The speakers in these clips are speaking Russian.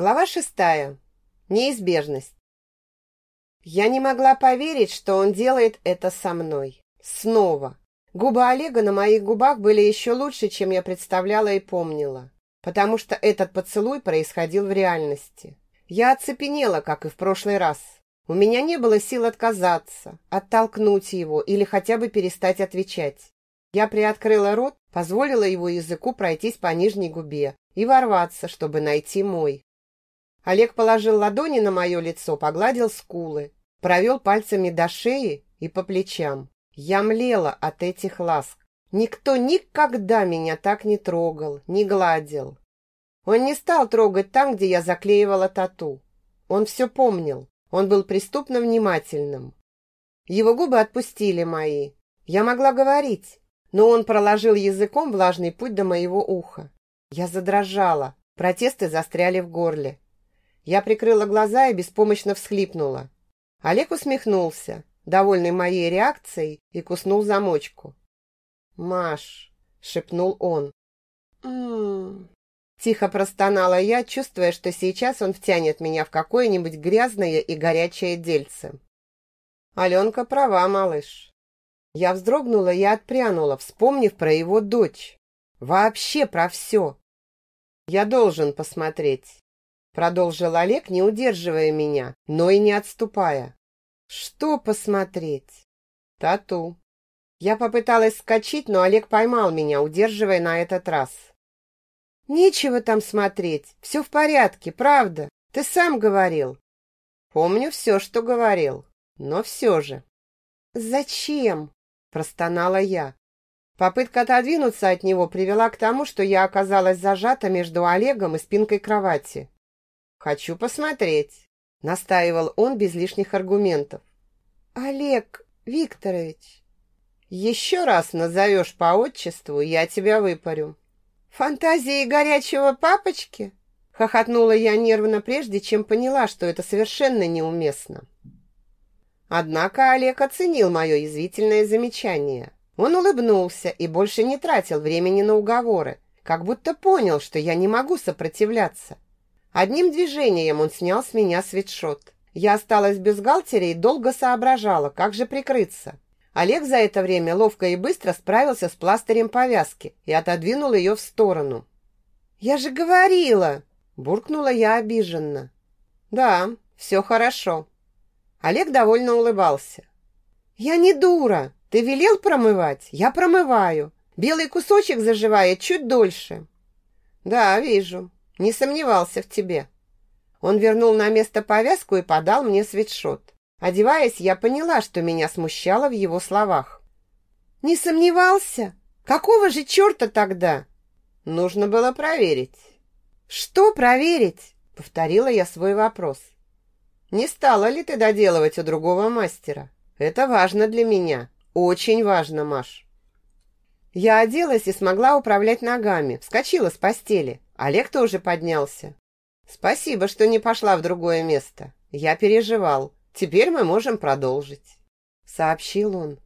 Глава шестая. Неизбежность. Я не могла поверить, что он делает это со мной. Снова. Губы Олега на моих губах были еще лучше, чем я представляла и помнила. Потому что этот поцелуй происходил в реальности. Я оцепенела, как и в прошлый раз. У меня не было сил отказаться, оттолкнуть его или хотя бы перестать отвечать. Я приоткрыла рот, позволила его языку пройтись по нижней губе и ворваться, чтобы найти мой. Олег положил ладони на мое лицо, погладил скулы, провел пальцами до шеи и по плечам. Я млела от этих ласк. Никто никогда меня так не трогал, не гладил. Он не стал трогать там, где я заклеивала тату. Он все помнил. Он был преступно внимательным. Его губы отпустили мои. Я могла говорить, но он проложил языком влажный путь до моего уха. Я задрожала, протесты застряли в горле. Я прикрыла глаза и беспомощно всхлипнула. Олег усмехнулся, довольный моей реакцией, и куснул замочку. «Маш!» — шепнул он. «М-м-м!» Тихо простонала я, чувствуя, что сейчас он втянет меня в какое-нибудь грязное и горячее дельце. Аленка права, малыш. Я вздрогнула и отпрянула, вспомнив про его дочь. Вообще про все. Я должен посмотреть. Продолжил Олег, не удерживая меня, но и не отступая. Что посмотреть? Тату. Я попыталась скачать, но Олег поймал меня, удерживая на этот раз. Нечего там смотреть, все в порядке, правда. Ты сам говорил. Помню все, что говорил, но все же. Зачем? Простонала я. Попытка отодвинуться от него привела к тому, что я оказалась зажата между Олегом и спинкой кровати. «Хочу посмотреть», — настаивал он без лишних аргументов. «Олег Викторович, еще раз назовешь по отчеству, я тебя выпарю». «Фантазии горячего папочки?» — хохотнула я нервно прежде, чем поняла, что это совершенно неуместно. Однако Олег оценил мое язвительное замечание. Он улыбнулся и больше не тратил времени на уговоры, как будто понял, что я не могу сопротивляться. Одним движением он снял с меня свитшот. Я осталась без галтера и долго соображала, как же прикрыться. Олег за это время ловко и быстро справился с пластырем повязки и отодвинул ее в сторону. «Я же говорила!» – буркнула я обиженно. «Да, все хорошо». Олег довольно улыбался. «Я не дура. Ты велел промывать? Я промываю. Белый кусочек заживает чуть дольше». «Да, вижу. Не сомневался в тебе. Он вернул на место повязку и подал мне свитшот. Одеваясь, я поняла, что меня смущало в его словах. «Не сомневался? Какого же черта тогда?» «Нужно было проверить». «Что проверить?» — повторила я свой вопрос. «Не стала ли ты доделывать у другого мастера? Это важно для меня. Очень важно, Маш». Я оделась и смогла управлять ногами, вскочила с постели. Олег тоже поднялся. Спасибо, что не пошла в другое место. Я переживал. Теперь мы можем продолжить, сообщил он.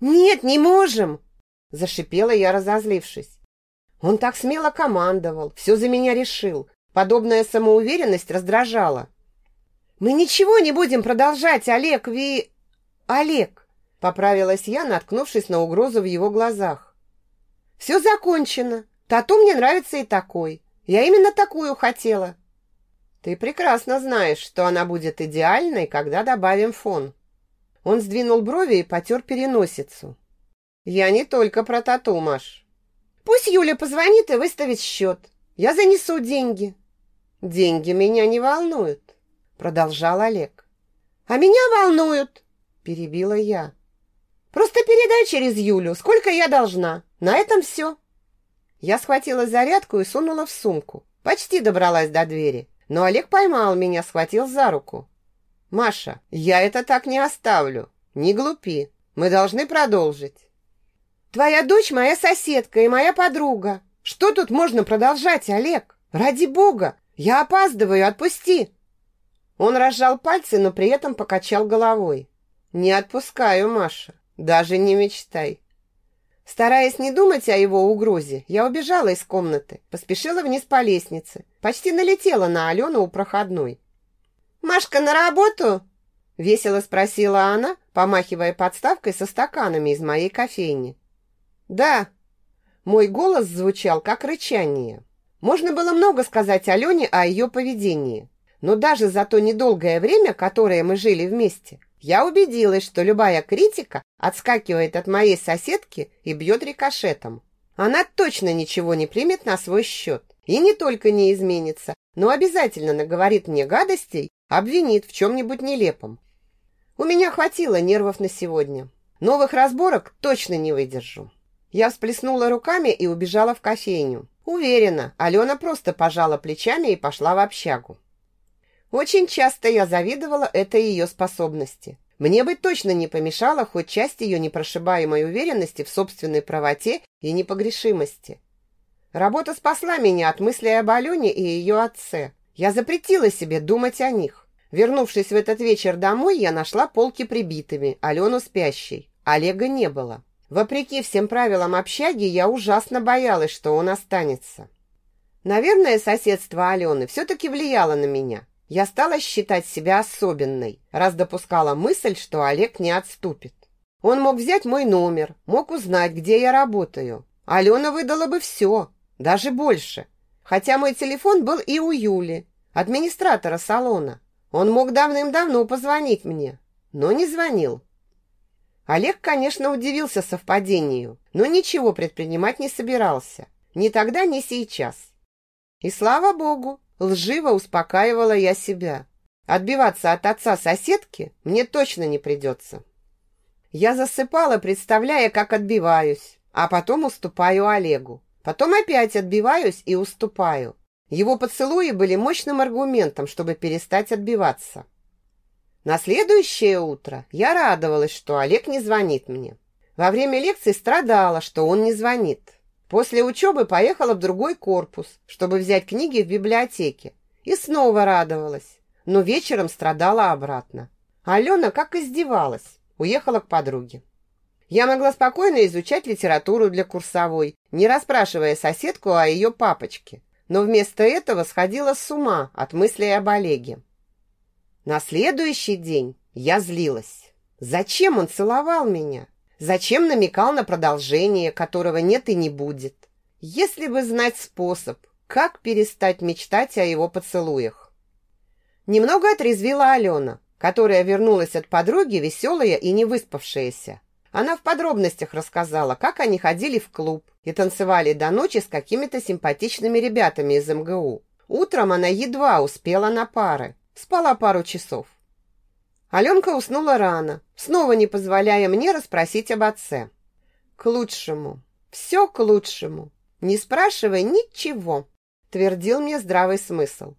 Нет, не можем, зашипела я, разозлившись. Он так смело командовал, все за меня решил. Подобная самоуверенность раздражала. Мы ничего не будем продолжать, Олег, ви... Олег, поправилась я, наткнувшись на угрозу в его глазах. Все закончено. Тату мне нравится и такой. Я именно такую хотела. Ты прекрасно знаешь, что она будет идеальной, когда добавим фон. Он сдвинул брови и потер переносицу. Я не только про тату, Маш. Пусть Юля позвонит и выставит счет. Я занесу деньги. Деньги меня не волнуют, продолжал Олег. А меня волнуют, перебила я. Просто передай через Юлю, сколько я должна. На этом все. Я схватила зарядку и сунула в сумку. Почти добралась до двери, но Олег поймал меня, схватил за руку. «Маша, я это так не оставлю. Не глупи. Мы должны продолжить». «Твоя дочь моя соседка и моя подруга. Что тут можно продолжать, Олег? Ради бога! Я опаздываю, отпусти!» Он разжал пальцы, но при этом покачал головой. «Не отпускаю, Маша. Даже не мечтай. Стараясь не думать о его угрозе, я убежала из комнаты, поспешила вниз по лестнице, почти налетела на Алену у проходной. «Машка, на работу?» – весело спросила она, помахивая подставкой со стаканами из моей кофейни. «Да». Мой голос звучал как рычание. Можно было много сказать Алене о ее поведении, но даже за то недолгое время, которое мы жили вместе, я убедилась, что любая критика отскакивает от моей соседки и бьет рикошетом. Она точно ничего не примет на свой счет. И не только не изменится, но обязательно наговорит мне гадостей, обвинит в чем-нибудь нелепом. У меня хватило нервов на сегодня. Новых разборок точно не выдержу. Я всплеснула руками и убежала в кофейню. Уверена, Алена просто пожала плечами и пошла в общагу. Очень часто я завидовала этой ее способности. Мне бы точно не помешало хоть часть ее непрошибаемой уверенности в собственной правоте и непогрешимости. Работа спасла меня от мыслей об Алене и ее отце. Я запретила себе думать о них. Вернувшись в этот вечер домой, я нашла полки прибитыми, Алену спящей. Олега не было. Вопреки всем правилам общаги, я ужасно боялась, что он останется. Наверное, соседство Алены все-таки влияло на меня. Я стала считать себя особенной, раз допускала мысль, что Олег не отступит. Он мог взять мой номер, мог узнать, где я работаю. Алена выдала бы все, даже больше. Хотя мой телефон был и у Юли, администратора салона. Он мог давным-давно позвонить мне, но не звонил. Олег, конечно, удивился совпадению, но ничего предпринимать не собирался. Ни тогда, ни сейчас. И слава богу, Лживо успокаивала я себя. Отбиваться от отца соседки мне точно не придется. Я засыпала, представляя, как отбиваюсь, а потом уступаю Олегу. Потом опять отбиваюсь и уступаю. Его поцелуи были мощным аргументом, чтобы перестать отбиваться. На следующее утро я радовалась, что Олег не звонит мне. Во время лекции страдала, что он не звонит. После учебы поехала в другой корпус, чтобы взять книги в библиотеке. И снова радовалась, но вечером страдала обратно. Алена как издевалась, уехала к подруге. Я могла спокойно изучать литературу для курсовой, не расспрашивая соседку о ее папочке, но вместо этого сходила с ума от мыслей об Олеге. На следующий день я злилась. Зачем он целовал меня? Зачем намекал на продолжение, которого нет и не будет? Если бы знать способ, как перестать мечтать о его поцелуях. Немного отрезвила Алена, которая вернулась от подруги веселая и не выспавшаяся. Она в подробностях рассказала, как они ходили в клуб и танцевали до ночи с какими-то симпатичными ребятами из МГУ. Утром она едва успела на пары, спала пару часов. Аленка уснула рано, снова не позволяя мне расспросить об отце. К лучшему. Все к лучшему. Не спрашивай ничего, твердил мне здравый смысл.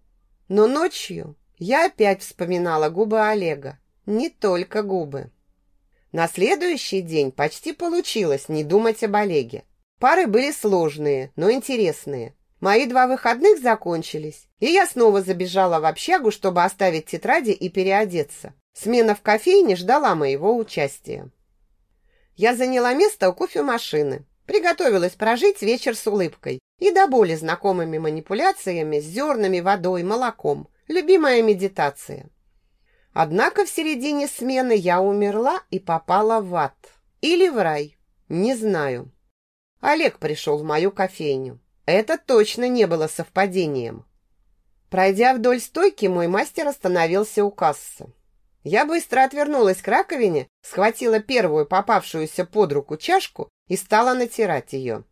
Но ночью я опять вспоминала губы Олега. Не только губы. На следующий день почти получилось не думать об Олеге. Пары были сложные, но интересные. Мои два выходных закончились, и я снова забежала в общагу, чтобы оставить тетради и переодеться. Смена в кофейне ждала моего участия. Я заняла место у кофемашины, приготовилась прожить вечер с улыбкой и до боли знакомыми манипуляциями с зернами, водой, молоком. Любимая медитация. Однако в середине смены я умерла и попала в ад. Или в рай. Не знаю. Олег пришел в мою кофейню. Это точно не было совпадением. Пройдя вдоль стойки, мой мастер остановился у кассы. Я быстро отвернулась к раковине, схватила первую попавшуюся под руку чашку и стала натирать ее.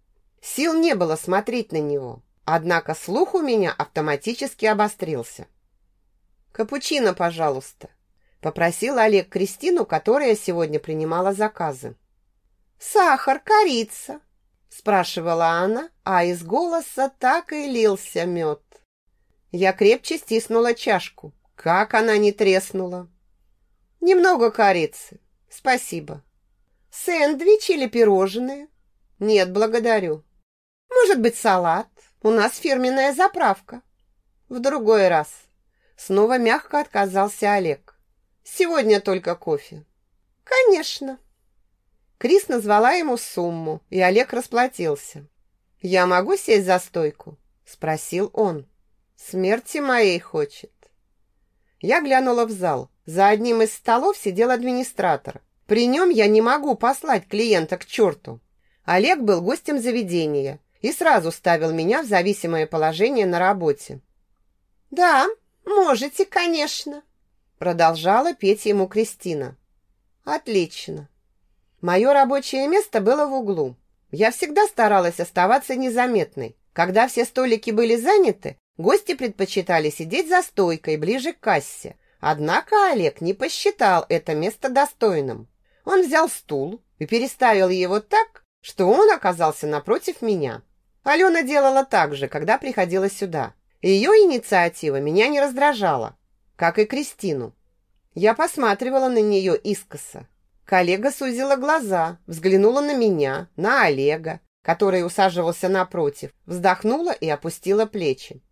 Сил не было смотреть на него, однако слух у меня автоматически обострился. «Капучино, пожалуйста», — попросил Олег Кристину, которая сегодня принимала заказы. «Сахар, корица», — спрашивала она, а из голоса так и лился мед. Я крепче стиснула чашку. Как она не треснула! Немного корицы. Спасибо. Сэндвич или пирожные? Нет, благодарю. Может быть, салат? У нас фирменная заправка. В другой раз. Снова мягко отказался Олег. Сегодня только кофе. Конечно. Крис назвала ему сумму, и Олег расплатился. «Я могу сесть за стойку?» – спросил он. «Смерти моей хочет». Я глянула в зал. За одним из столов сидел администратор. При нем я не могу послать клиента к черту. Олег был гостем заведения и сразу ставил меня в зависимое положение на работе. «Да, можете, конечно», — продолжала петь ему Кристина. «Отлично. Мое рабочее место было в углу. Я всегда старалась оставаться незаметной. Когда все столики были заняты, гости предпочитали сидеть за стойкой ближе к кассе. Однако Олег не посчитал это место достойным. Он взял стул и переставил его так, что он оказался напротив меня. Алена делала так же, когда приходила сюда. Ее инициатива меня не раздражала, как и Кристину. Я посматривала на нее искоса. Коллега сузила глаза, взглянула на меня, на Олега, который усаживался напротив, вздохнула и опустила плечи.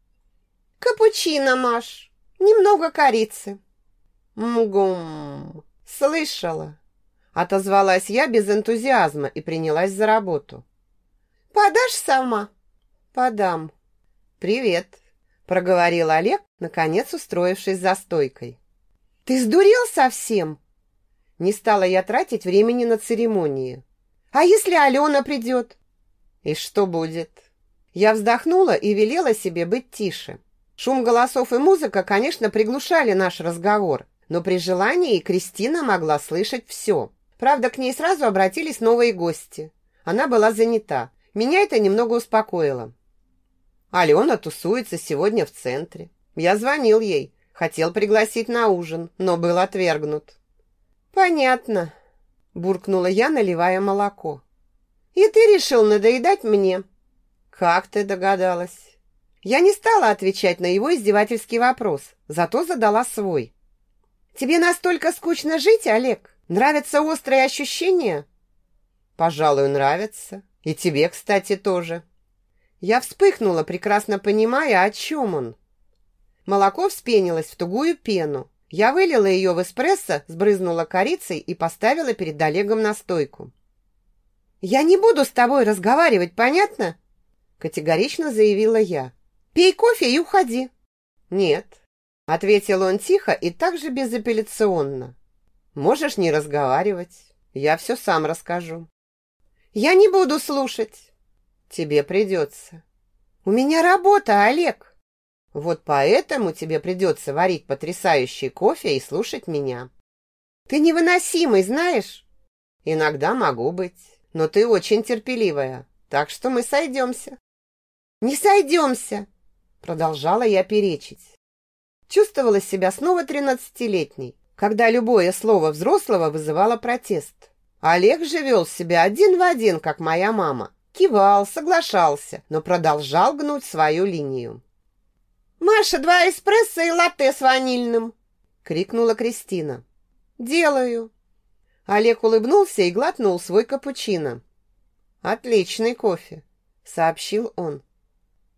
«Капучино, Маш, немного корицы». «Мгум, слышала». Отозвалась я без энтузиазма и принялась за работу. «Подашь сама?» «Подам». «Привет», — проговорил Олег, наконец устроившись за стойкой. «Ты сдурел совсем?» Не стала я тратить времени на церемонии. «А если Алена придет?» «И что будет?» Я вздохнула и велела себе быть тише. Шум голосов и музыка, конечно, приглушали наш разговор, но при желании Кристина могла слышать все. Правда, к ней сразу обратились новые гости. Она была занята. Меня это немного успокоило. Алена тусуется сегодня в центре. Я звонил ей. Хотел пригласить на ужин, но был отвергнут. «Понятно», – буркнула я, наливая молоко. «И ты решил надоедать мне?» «Как ты догадалась?» Я не стала отвечать на его издевательский вопрос, зато задала свой. «Тебе настолько скучно жить, Олег?» Нравятся острые ощущения? Пожалуй, нравятся. И тебе, кстати, тоже. Я вспыхнула, прекрасно понимая, о чем он. Молоко вспенилось в тугую пену. Я вылила ее в эспрессо, сбрызнула корицей и поставила перед Олегом на стойку. «Я не буду с тобой разговаривать, понятно?» Категорично заявила я. «Пей кофе и уходи». «Нет», — ответил он тихо и также безапелляционно. Можешь не разговаривать. Я все сам расскажу. Я не буду слушать. Тебе придется. У меня работа, Олег. Вот поэтому тебе придется варить потрясающий кофе и слушать меня. Ты невыносимый, знаешь? Иногда могу быть, но ты очень терпеливая, так что мы сойдемся. Не сойдемся, продолжала я перечить. Чувствовала себя снова тринадцатилетней, когда любое слово взрослого вызывало протест. Олег же вел себя один в один, как моя мама. Кивал, соглашался, но продолжал гнуть свою линию. «Маша, два эспрессо и латте с ванильным!» — крикнула Кристина. «Делаю!» Олег улыбнулся и глотнул свой капучино. «Отличный кофе», — сообщил он.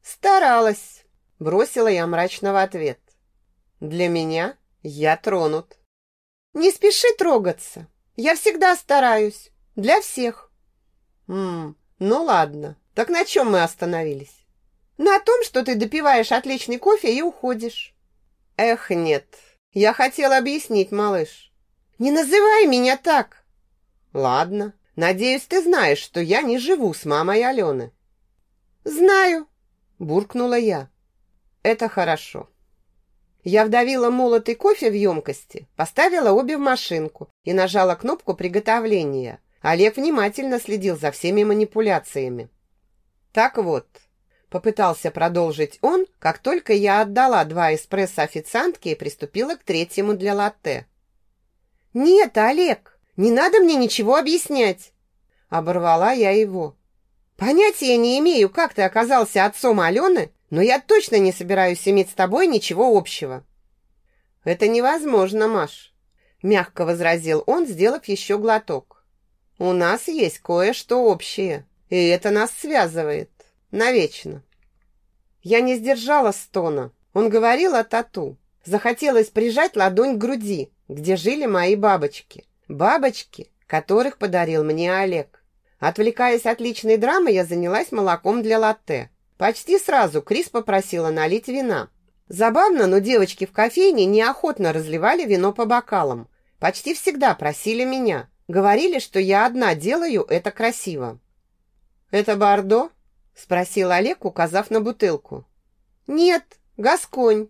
«Старалась», — бросила я мрачно в ответ. «Для меня я тронут». Не спеши трогаться. Я всегда стараюсь. Для всех. Ммм, ну ладно. Так на чем мы остановились? На том, что ты допиваешь отличный кофе и уходишь. Эх, нет. Я хотела объяснить, малыш. Не называй меня так. Ладно. Надеюсь, ты знаешь, что я не живу с мамой Алены. Знаю, буркнула я. Это хорошо. Я вдавила молотый кофе в емкости, поставила обе в машинку и нажала кнопку приготовления. Олег внимательно следил за всеми манипуляциями. Так вот, попытался продолжить он, как только я отдала два эспрессо официантке и приступила к третьему для латте. «Нет, Олег, не надо мне ничего объяснять!» Оборвала я его. «Понятия не имею, как ты оказался отцом Алены, но я точно не собираюсь иметь с тобой ничего общего». «Это невозможно, Маш», — мягко возразил он, сделав еще глоток. «У нас есть кое-что общее, и это нас связывает. Навечно». Я не сдержала стона. Он говорил о тату. Захотелось прижать ладонь к груди, где жили мои бабочки. Бабочки, которых подарил мне Олег. Отвлекаясь от личной драмы, я занялась молоком для латте. Почти сразу Крис попросила налить вина. Забавно, но девочки в кофейне неохотно разливали вино по бокалам. Почти всегда просили меня. Говорили, что я одна делаю это красиво. «Это Бордо?» – спросил Олег, указав на бутылку. «Нет, Гасконь».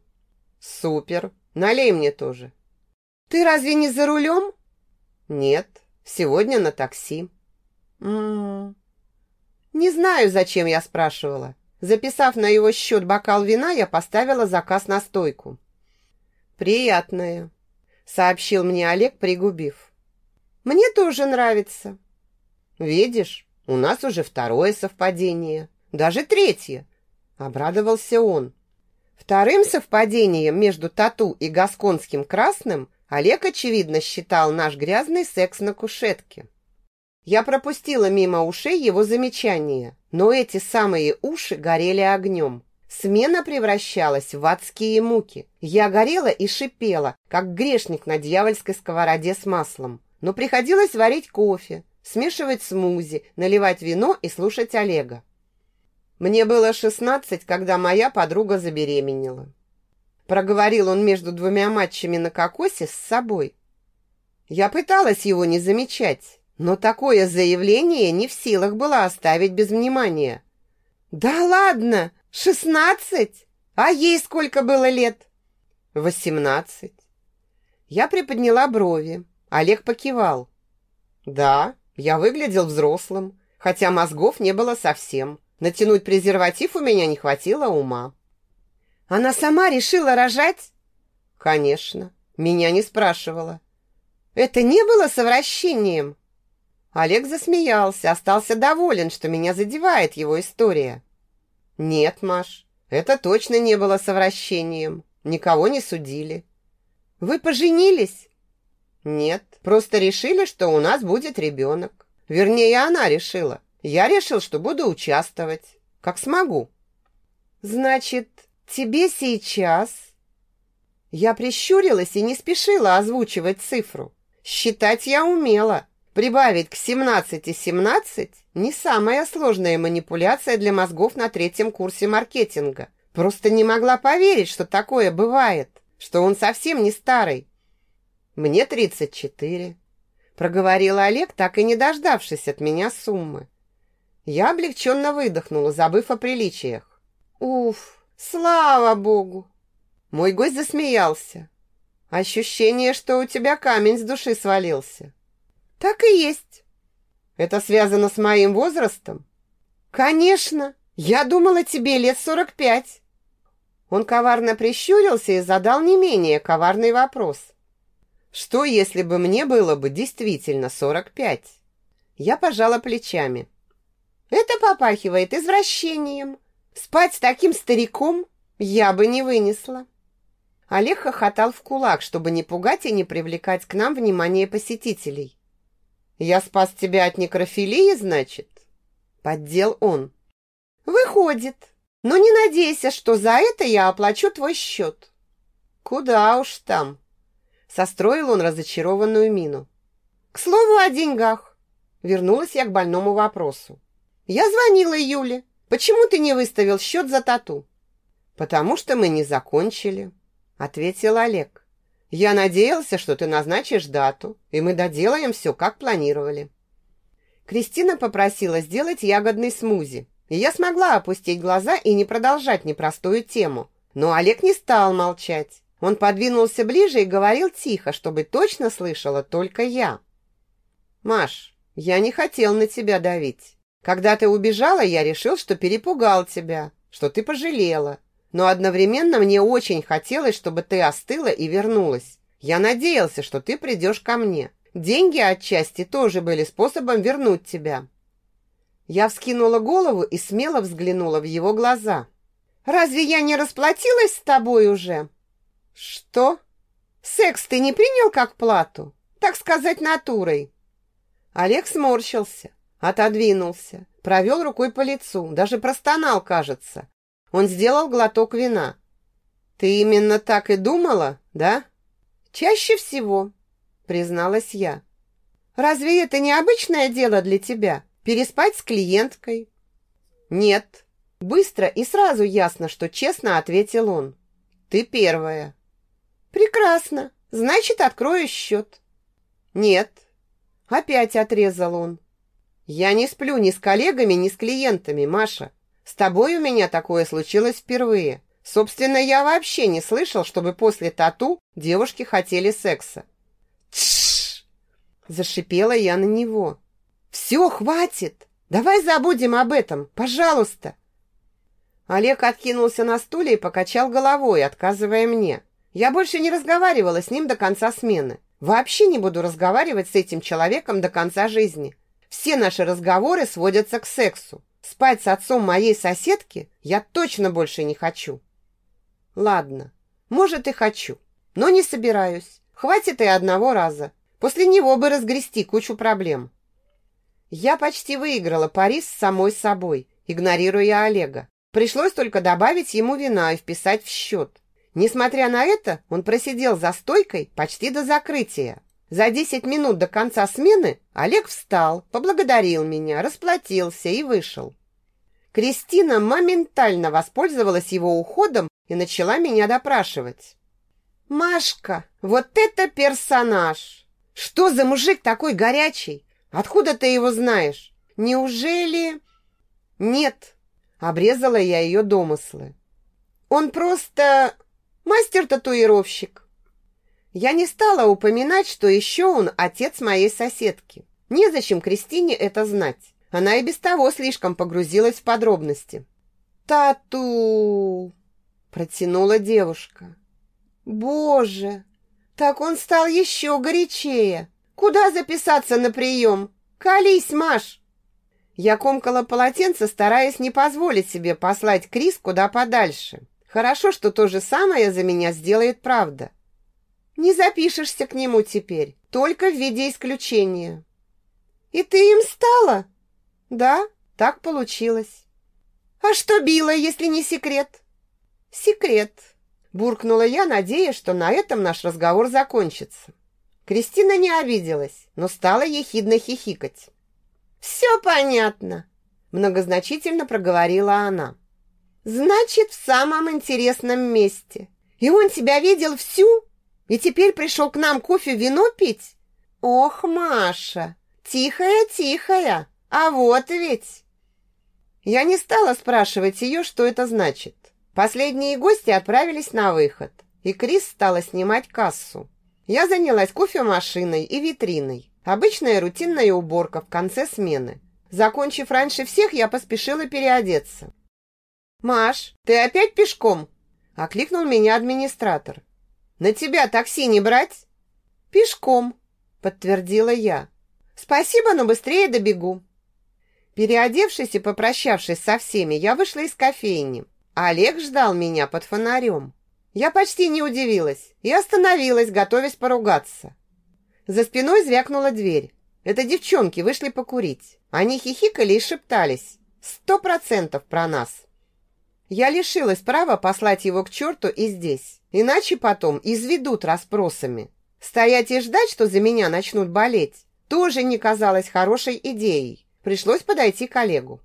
«Супер. Налей мне тоже». «Ты разве не за рулем?» «Нет, сегодня на такси». «М -м -м. «Не знаю, зачем я спрашивала. Записав на его счет бокал вина, я поставила заказ на стойку. «Приятное», — сообщил мне Олег, пригубив. «Мне тоже нравится». «Видишь, у нас уже второе совпадение, даже третье», — обрадовался он. Вторым совпадением между тату и гасконским красным Олег, очевидно, считал наш грязный секс на кушетке. Я пропустила мимо ушей его замечания, но эти самые уши горели огнем. Смена превращалась в адские муки. Я горела и шипела, как грешник на дьявольской сковороде с маслом. Но приходилось варить кофе, смешивать смузи, наливать вино и слушать Олега. Мне было шестнадцать, когда моя подруга забеременела. Проговорил он между двумя матчами на кокосе с собой. Я пыталась его не замечать, но такое заявление не в силах было оставить без внимания. «Да ладно! Шестнадцать? А ей сколько было лет?» «Восемнадцать». Я приподняла брови. Олег покивал. «Да, я выглядел взрослым, хотя мозгов не было совсем. Натянуть презерватив у меня не хватило ума». «Она сама решила рожать?» «Конечно. Меня не спрашивала». «Это не было совращением?» Олег засмеялся, остался доволен, что меня задевает его история. Нет, Маш, это точно не было совращением. Никого не судили. Вы поженились? Нет, просто решили, что у нас будет ребенок. Вернее, она решила. Я решил, что буду участвовать, как смогу. Значит, тебе сейчас... Я прищурилась и не спешила озвучивать цифру. Считать я умела, Прибавить к 17 17 не самая сложная манипуляция для мозгов на третьем курсе маркетинга. Просто не могла поверить, что такое бывает, что он совсем не старый. Мне 34, проговорил Олег, так и не дождавшись от меня суммы. Я облегченно выдохнула, забыв о приличиях. Уф, слава богу. Мой гость засмеялся. Ощущение, что у тебя камень с души свалился. Так и есть. Это связано с моим возрастом? Конечно. Я думала, тебе лет сорок пять. Он коварно прищурился и задал не менее коварный вопрос. Что, если бы мне было бы действительно сорок пять? Я пожала плечами. Это попахивает извращением. Спать с таким стариком я бы не вынесла. Олег хохотал в кулак, чтобы не пугать и не привлекать к нам внимание посетителей. «Я спас тебя от некрофилии, значит?» Поддел он. «Выходит. Но не надейся, что за это я оплачу твой счет». «Куда уж там?» Состроил он разочарованную мину. «К слову о деньгах». Вернулась я к больному вопросу. «Я звонила Юле. Почему ты не выставил счет за тату?» «Потому что мы не закончили», — ответил Олег. Я надеялся, что ты назначишь дату, и мы доделаем все, как планировали. Кристина попросила сделать ягодный смузи, и я смогла опустить глаза и не продолжать непростую тему. Но Олег не стал молчать. Он подвинулся ближе и говорил тихо, чтобы точно слышала только я. «Маш, я не хотел на тебя давить. Когда ты убежала, я решил, что перепугал тебя, что ты пожалела но одновременно мне очень хотелось, чтобы ты остыла и вернулась. Я надеялся, что ты придешь ко мне. Деньги отчасти тоже были способом вернуть тебя. Я вскинула голову и смело взглянула в его глаза. Разве я не расплатилась с тобой уже? Что? Секс ты не принял как плату? Так сказать, натурой. Олег сморщился, отодвинулся, провел рукой по лицу, даже простонал, кажется, он сделал глоток вина. «Ты именно так и думала, да?» «Чаще всего», — призналась я. Разве это не обычное дело для тебя? Переспать с клиенткой?» «Нет». Быстро и сразу ясно, что честно ответил он. «Ты первая». «Прекрасно. Значит, открою счет». «Нет». Опять отрезал он. «Я не сплю ни с коллегами, ни с клиентами, Маша. С тобой у меня такое случилось впервые. Собственно, я вообще не слышал, чтобы после тату девушки хотели секса. Тш! Зашипела я на него. Все, хватит. Давай забудем об этом, пожалуйста. Олег откинулся на стуле и покачал головой, отказывая мне. Я больше не разговаривала с ним до конца смены. Вообще не буду разговаривать с этим человеком до конца жизни. Все наши разговоры сводятся к сексу. Спать с отцом моей соседки я точно больше не хочу. Ладно, может и хочу, но не собираюсь. Хватит и одного раза. После него бы разгрести кучу проблем. Я почти выиграла пари с самой собой, игнорируя Олега. Пришлось только добавить ему вина и вписать в счет. Несмотря на это, он просидел за стойкой почти до закрытия. За 10 минут до конца смены Олег встал, поблагодарил меня, расплатился и вышел. Кристина моментально воспользовалась его уходом и начала меня допрашивать. «Машка, вот это персонаж! Что за мужик такой горячий? Откуда ты его знаешь? Неужели...» «Нет», — обрезала я ее домыслы. «Он просто мастер-татуировщик». Я не стала упоминать, что еще он отец моей соседки. Незачем Кристине это знать. Она и без того слишком погрузилась в подробности. «Тату!» Протянула девушка. Боже, так он стал еще горячее. Куда записаться на прием? Колись, Маш! Я комкала полотенце, стараясь не позволить себе послать Крис куда подальше. Хорошо, что то же самое за меня сделает правда. Не запишешься к нему теперь, только в виде исключения. И ты им стала? Да, так получилось. А что била, если не секрет? «Секрет», – буркнула я, надеясь, что на этом наш разговор закончится. Кристина не обиделась, но стала ехидно хихикать. «Все понятно», – многозначительно проговорила она. «Значит, в самом интересном месте. И он тебя видел всю? И теперь пришел к нам кофе, вино пить? Ох, Маша, тихая-тихая, а вот ведь...» Я не стала спрашивать ее, что это значит. Последние гости отправились на выход, и Крис стала снимать кассу. Я занялась кофемашиной и витриной. Обычная рутинная уборка в конце смены. Закончив раньше всех, я поспешила переодеться. «Маш, ты опять пешком?» – окликнул меня администратор. «На тебя такси не брать?» «Пешком», – подтвердила я. «Спасибо, но быстрее добегу». Переодевшись и попрощавшись со всеми, я вышла из кофейни. Олег ждал меня под фонарем. Я почти не удивилась и остановилась, готовясь поругаться. За спиной звякнула дверь. Это девчонки вышли покурить. Они хихикали и шептались. Сто процентов про нас. Я лишилась права послать его к черту и здесь. Иначе потом изведут расспросами. Стоять и ждать, что за меня начнут болеть, тоже не казалось хорошей идеей. Пришлось подойти к Олегу.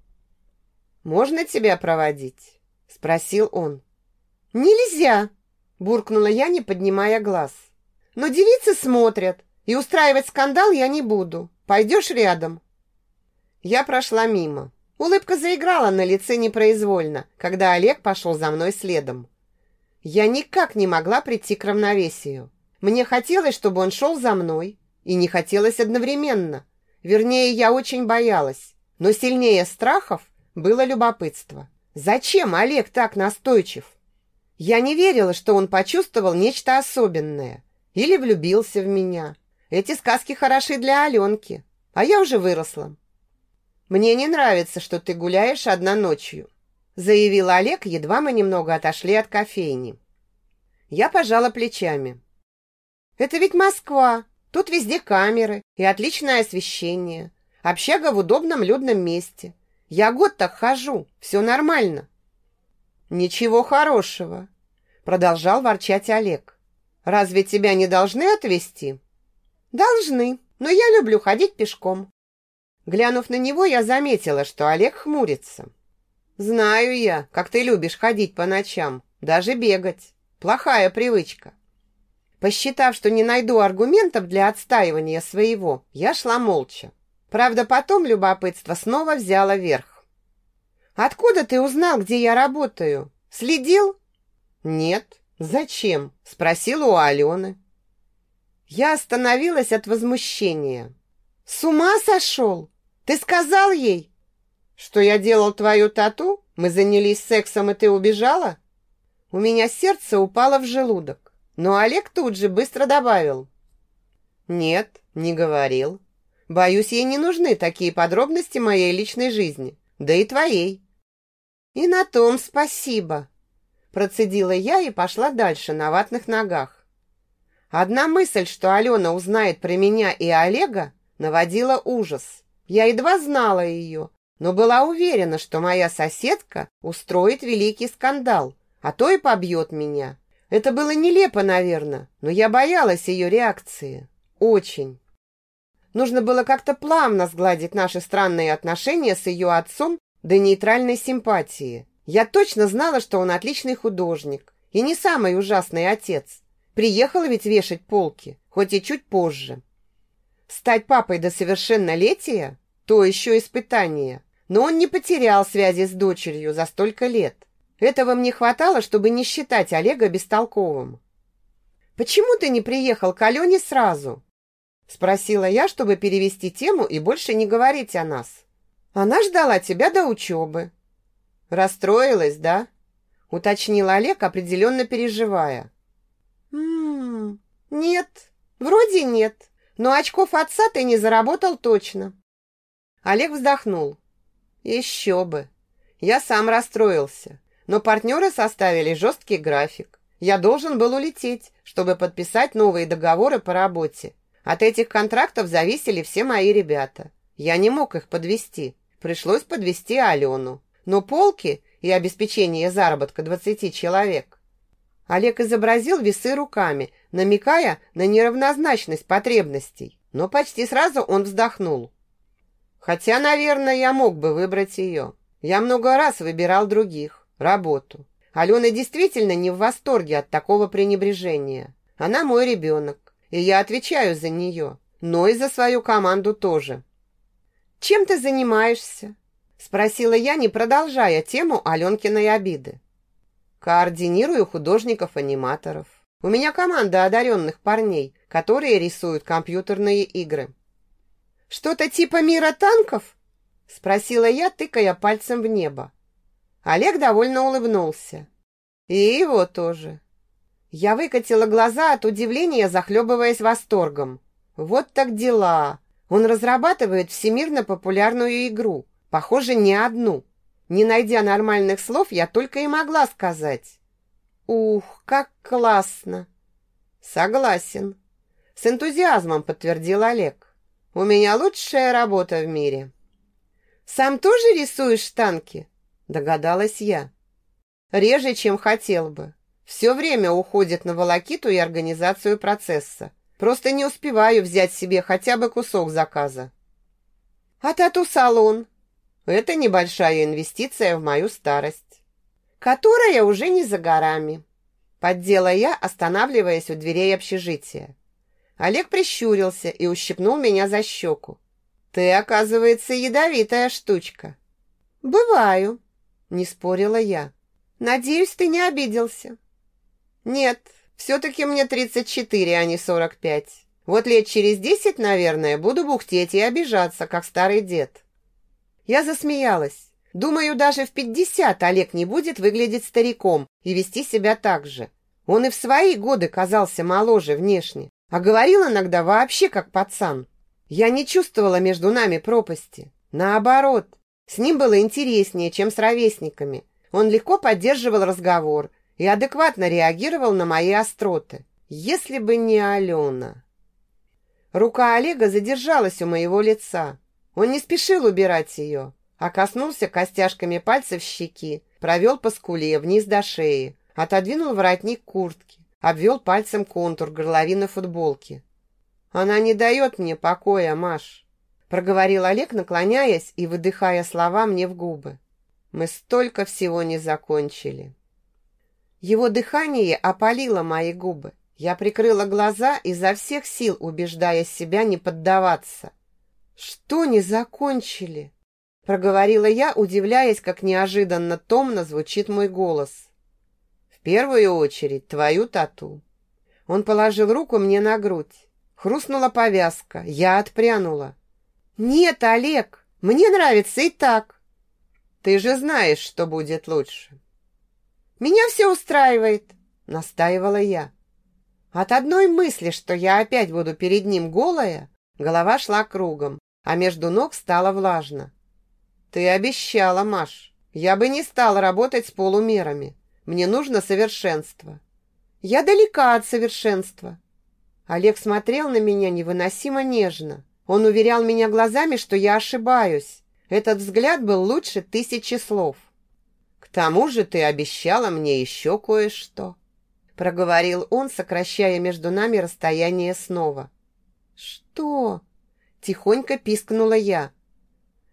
«Можно тебя проводить?» спросил он. Нельзя, буркнула я, не поднимая глаз. Но девицы смотрят, и устраивать скандал я не буду. Пойдешь рядом. Я прошла мимо. Улыбка заиграла на лице непроизвольно, когда Олег пошел за мной следом. Я никак не могла прийти к равновесию. Мне хотелось, чтобы он шел за мной, и не хотелось одновременно. Вернее, я очень боялась, но сильнее страхов было любопытство. Зачем Олег так настойчив? Я не верила, что он почувствовал нечто особенное или влюбился в меня. Эти сказки хороши для Аленки, а я уже выросла. Мне не нравится, что ты гуляешь одна ночью, заявил Олег, едва мы немного отошли от кофейни. Я пожала плечами. Это ведь Москва. Тут везде камеры и отличное освещение. Общага в удобном людном месте. Я год так хожу, все нормально. Ничего хорошего, продолжал ворчать Олег. Разве тебя не должны отвезти? Должны, но я люблю ходить пешком. Глянув на него, я заметила, что Олег хмурится. Знаю я, как ты любишь ходить по ночам, даже бегать. Плохая привычка. Посчитав, что не найду аргументов для отстаивания своего, я шла молча. Правда, потом любопытство снова взяло верх. «Откуда ты узнал, где я работаю? Следил?» «Нет. Зачем?» – спросила у Алены. Я остановилась от возмущения. «С ума сошел? Ты сказал ей?» «Что я делал твою тату? Мы занялись сексом, и ты убежала?» У меня сердце упало в желудок, но Олег тут же быстро добавил. «Нет, не говорил. Боюсь, ей не нужны такие подробности моей личной жизни, да и твоей». «И на том спасибо», Процедила я и пошла дальше на ватных ногах. Одна мысль, что Алена узнает про меня и Олега, наводила ужас. Я едва знала ее, но была уверена, что моя соседка устроит великий скандал, а то и побьет меня. Это было нелепо, наверное, но я боялась ее реакции. Очень. Нужно было как-то плавно сгладить наши странные отношения с ее отцом до нейтральной симпатии. Я точно знала, что он отличный художник и не самый ужасный отец. Приехал ведь вешать полки, хоть и чуть позже. Стать папой до совершеннолетия – то еще испытание. Но он не потерял связи с дочерью за столько лет. Этого мне хватало, чтобы не считать Олега бестолковым. «Почему ты не приехал к Алене сразу?» Спросила я, чтобы перевести тему и больше не говорить о нас. Она ждала тебя до учебы. «Расстроилась, да?» — уточнил Олег, определенно переживая. «М-м, нет, вроде нет, но очков отца ты не заработал точно». Олег вздохнул. «Еще бы! Я сам расстроился, но партнеры составили жесткий график. Я должен был улететь, чтобы подписать новые договоры по работе. От этих контрактов зависели все мои ребята. Я не мог их подвести. Пришлось подвести Алену но полки и обеспечение заработка 20 человек. Олег изобразил весы руками, намекая на неравнозначность потребностей, но почти сразу он вздохнул. Хотя, наверное, я мог бы выбрать ее. Я много раз выбирал других, работу. Алена действительно не в восторге от такого пренебрежения. Она мой ребенок, и я отвечаю за нее, но и за свою команду тоже. «Чем ты занимаешься?» Спросила я, не продолжая тему Аленкиной обиды. Координирую художников-аниматоров. У меня команда одаренных парней, которые рисуют компьютерные игры. «Что-то типа мира танков?» Спросила я, тыкая пальцем в небо. Олег довольно улыбнулся. И его тоже. Я выкатила глаза от удивления, захлебываясь восторгом. Вот так дела. Он разрабатывает всемирно популярную игру. Похоже, не одну. Не найдя нормальных слов, я только и могла сказать. «Ух, как классно!» «Согласен», — с энтузиазмом подтвердил Олег. «У меня лучшая работа в мире». «Сам тоже рисуешь танки?» — догадалась я. «Реже, чем хотел бы. Все время уходит на волокиту и организацию процесса. Просто не успеваю взять себе хотя бы кусок заказа». «А тату-салон?» Это небольшая инвестиция в мою старость, которая уже не за горами. Поддела я, останавливаясь у дверей общежития. Олег прищурился и ущипнул меня за щеку. «Ты, оказывается, ядовитая штучка». «Бываю», — не спорила я. «Надеюсь, ты не обиделся». «Нет, все-таки мне 34, а не 45. Вот лет через десять, наверное, буду бухтеть и обижаться, как старый дед». Я засмеялась. Думаю, даже в пятьдесят Олег не будет выглядеть стариком и вести себя так же. Он и в свои годы казался моложе внешне, а говорил иногда вообще как пацан. Я не чувствовала между нами пропасти. Наоборот, с ним было интереснее, чем с ровесниками. Он легко поддерживал разговор и адекватно реагировал на мои остроты. Если бы не Алена. Рука Олега задержалась у моего лица. Он не спешил убирать ее, а коснулся костяшками пальцев щеки, провел по скуле вниз до шеи, отодвинул воротник куртки, обвел пальцем контур горловины футболки. Она не дает мне покоя, Маш, проговорил Олег, наклоняясь и выдыхая слова мне в губы. Мы столько всего не закончили. Его дыхание опалило мои губы. Я прикрыла глаза, изо всех сил убеждая себя не поддаваться. «Что не закончили?» Проговорила я, удивляясь, как неожиданно томно звучит мой голос. «В первую очередь твою тату». Он положил руку мне на грудь. Хрустнула повязка, я отпрянула. «Нет, Олег, мне нравится и так». «Ты же знаешь, что будет лучше». «Меня все устраивает», — настаивала я. От одной мысли, что я опять буду перед ним голая, голова шла кругом, а между ног стало влажно. «Ты обещала, Маш. Я бы не стала работать с полумерами. Мне нужно совершенство». «Я далека от совершенства». Олег смотрел на меня невыносимо нежно. Он уверял меня глазами, что я ошибаюсь. Этот взгляд был лучше тысячи слов. «К тому же ты обещала мне еще кое-что», проговорил он, сокращая между нами расстояние снова. «Что?» – тихонько пискнула я.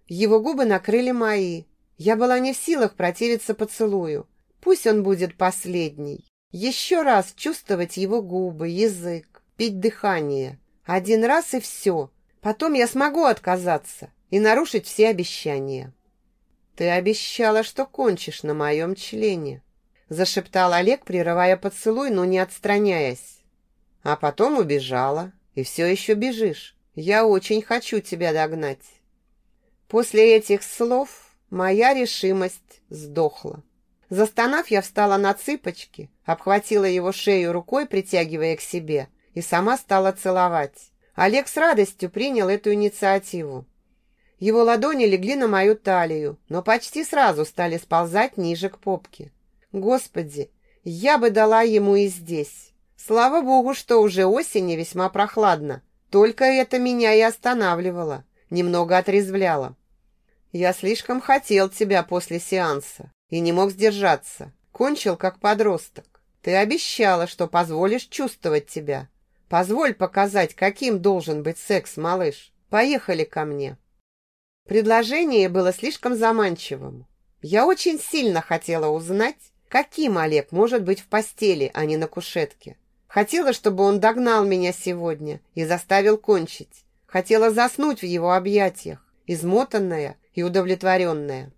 Его губы накрыли мои. Я была не в силах противиться поцелую. Пусть он будет последний. Еще раз чувствовать его губы, язык, пить дыхание. Один раз и все. Потом я смогу отказаться и нарушить все обещания. Ты обещала, что кончишь на моем члене. Зашептал Олег, прерывая поцелуй, но не отстраняясь. А потом убежала. И все еще бежишь. Я очень хочу тебя догнать. После этих слов моя решимость сдохла. Застонав, я встала на цыпочки, обхватила его шею рукой, притягивая к себе, и сама стала целовать. Олег с радостью принял эту инициативу. Его ладони легли на мою талию, но почти сразу стали сползать ниже к попке. Господи, я бы дала ему и здесь. Слава богу, что уже осень и весьма прохладно. Только это меня и останавливало немного отрезвляло. Я слишком хотел тебя после сеанса и не мог сдержаться. Кончил как подросток. Ты обещала, что позволишь чувствовать тебя. Позволь показать, каким должен быть секс, малыш. Поехали ко мне. Предложение было слишком заманчивым. Я очень сильно хотела узнать, каким Олег может быть в постели, а не на кушетке. Хотела, чтобы он догнал меня сегодня и заставил кончить. Хотела заснуть в его объятиях, измотанная и удовлетворенная.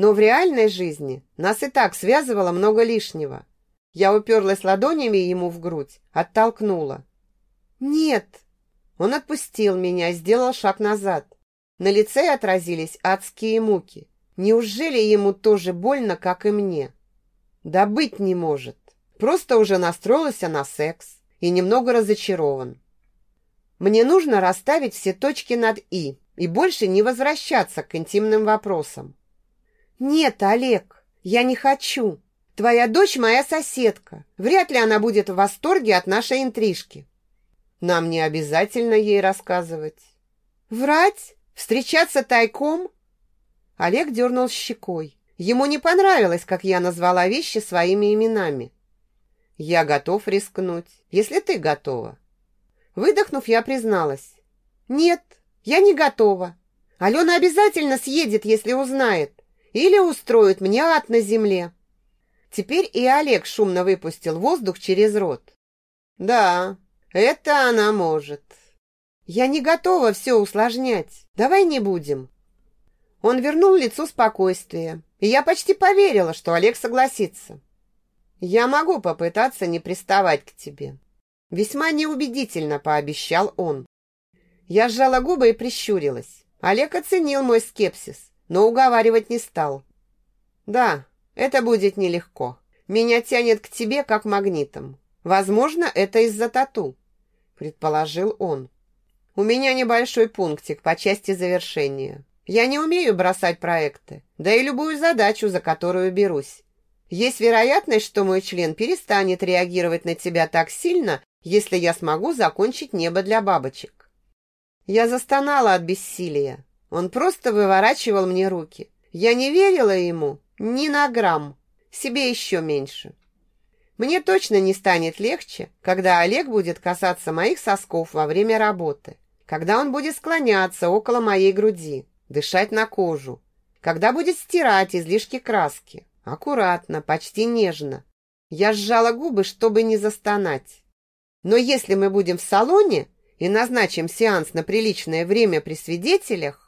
Но в реальной жизни нас и так связывало много лишнего. Я уперлась ладонями ему в грудь, оттолкнула. «Нет!» Он отпустил меня, сделал шаг назад. На лице отразились адские муки. Неужели ему тоже больно, как и мне? Да быть не может. Просто уже настроился на секс и немного разочарован. Мне нужно расставить все точки над «и» и больше не возвращаться к интимным вопросам. «Нет, Олег, я не хочу. Твоя дочь моя соседка. Вряд ли она будет в восторге от нашей интрижки». «Нам не обязательно ей рассказывать». «Врать? Встречаться тайком?» Олег дернул щекой. Ему не понравилось, как я назвала вещи своими именами. «Я готов рискнуть, если ты готова». Выдохнув, я призналась. «Нет, я не готова. Алена обязательно съедет, если узнает. Или устроит мне ад на земле». Теперь и Олег шумно выпустил воздух через рот. «Да, это она может». «Я не готова все усложнять. Давай не будем». Он вернул лицу спокойствие, и я почти поверила, что Олег согласится. «Я могу попытаться не приставать к тебе. Весьма неубедительно пообещал он. Я сжала губы и прищурилась. Олег оценил мой скепсис, но уговаривать не стал. Да, это будет нелегко. Меня тянет к тебе как магнитом. Возможно, это из-за тату, предположил он. У меня небольшой пунктик по части завершения. Я не умею бросать проекты, да и любую задачу, за которую берусь. Есть вероятность, что мой член перестанет реагировать на тебя так сильно, если я смогу закончить небо для бабочек. Я застонала от бессилия. Он просто выворачивал мне руки. Я не верила ему ни на грамм, себе еще меньше. Мне точно не станет легче, когда Олег будет касаться моих сосков во время работы, когда он будет склоняться около моей груди, дышать на кожу, когда будет стирать излишки краски, аккуратно, почти нежно. Я сжала губы, чтобы не застонать. Но если мы будем в салоне и назначим сеанс на приличное время при свидетелях,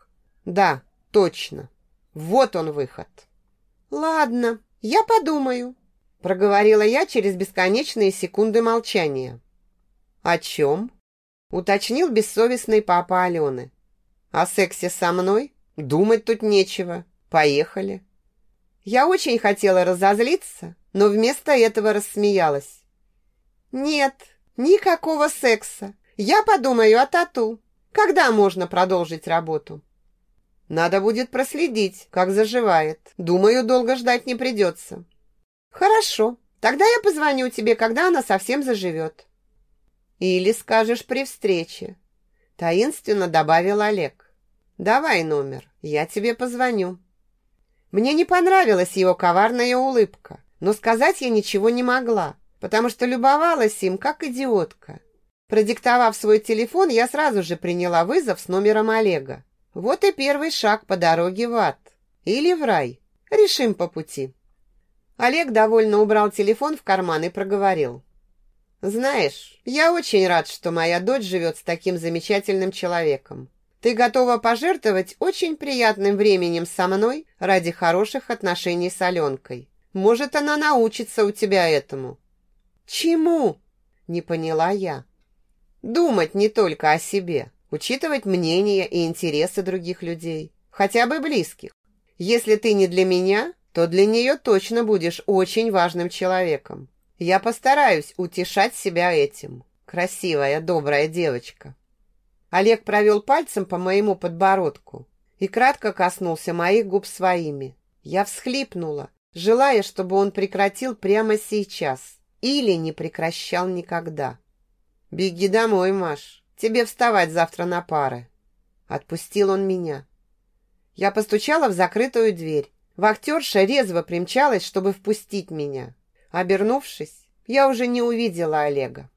да, точно, вот он выход. Ладно, я подумаю, проговорила я через бесконечные секунды молчания. О чем? Уточнил бессовестный папа Алены. О сексе со мной? Думать тут нечего. Поехали. Я очень хотела разозлиться, но вместо этого рассмеялась. Нет, никакого секса. Я подумаю о тату. Когда можно продолжить работу? Надо будет проследить, как заживает. Думаю, долго ждать не придется. Хорошо, тогда я позвоню тебе, когда она совсем заживет. Или скажешь при встрече. Таинственно добавил Олег. Давай номер, я тебе позвоню. Мне не понравилась его коварная улыбка, но сказать я ничего не могла, потому что любовалась им как идиотка. Продиктовав свой телефон, я сразу же приняла вызов с номером Олега. Вот и первый шаг по дороге в ад. Или в рай. Решим по пути. Олег довольно убрал телефон в карман и проговорил. «Знаешь, я очень рад, что моя дочь живет с таким замечательным человеком. Ты готова пожертвовать очень приятным временем со мной ради хороших отношений с Аленкой. Может, она научится у тебя этому». «Чему?» – не поняла я. Думать не только о себе, учитывать мнения и интересы других людей, хотя бы близких. Если ты не для меня, то для нее точно будешь очень важным человеком. Я постараюсь утешать себя этим. Красивая, добрая девочка. Олег провел пальцем по моему подбородку и кратко коснулся моих губ своими. Я всхлипнула, желая, чтобы он прекратил прямо сейчас или не прекращал никогда. «Беги домой, Маш. Тебе вставать завтра на пары». Отпустил он меня. Я постучала в закрытую дверь. Вахтерша резво примчалась, чтобы впустить меня. Обернувшись, я уже не увидела Олега.